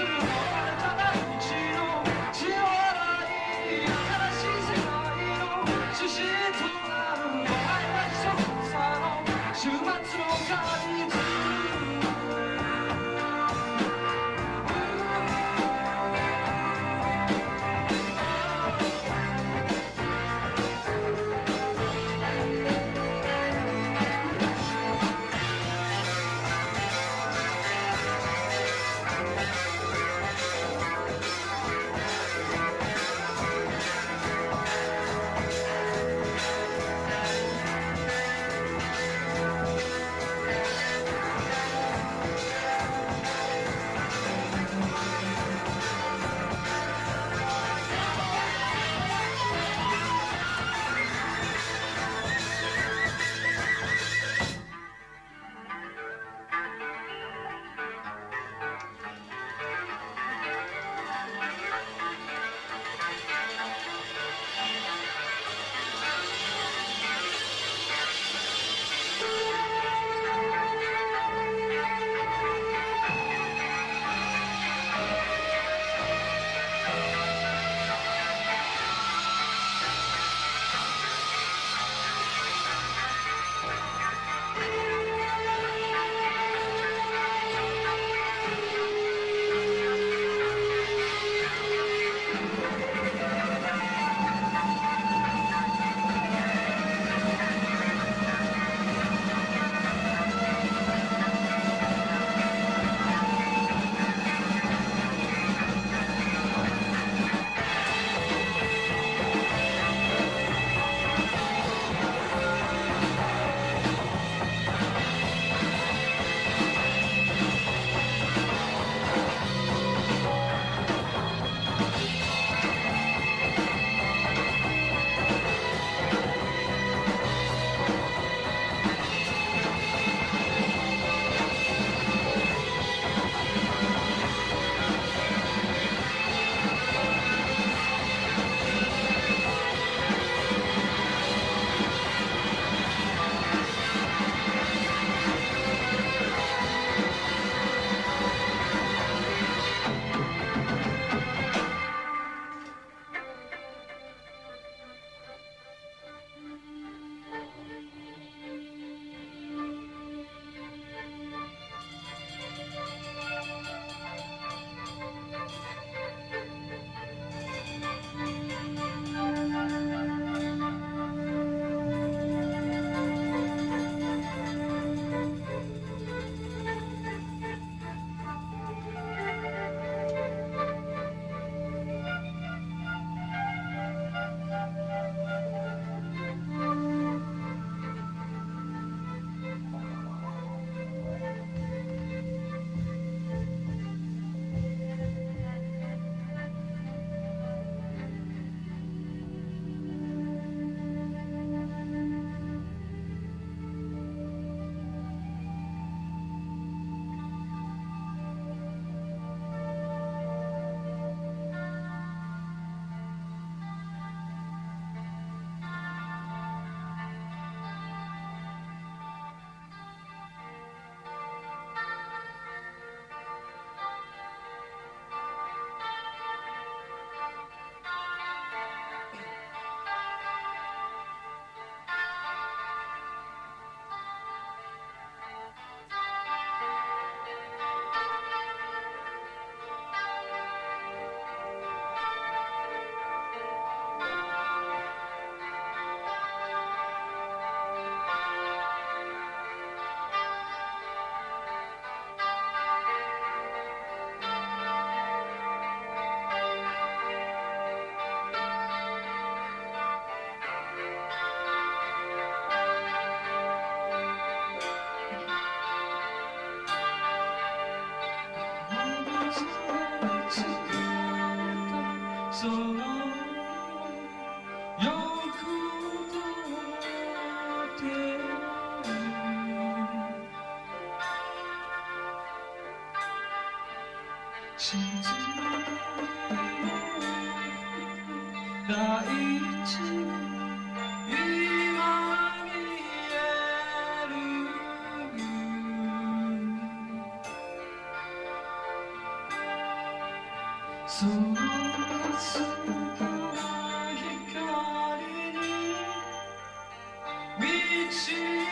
Yes. 沈む大地今見える。そのすかな光に。導か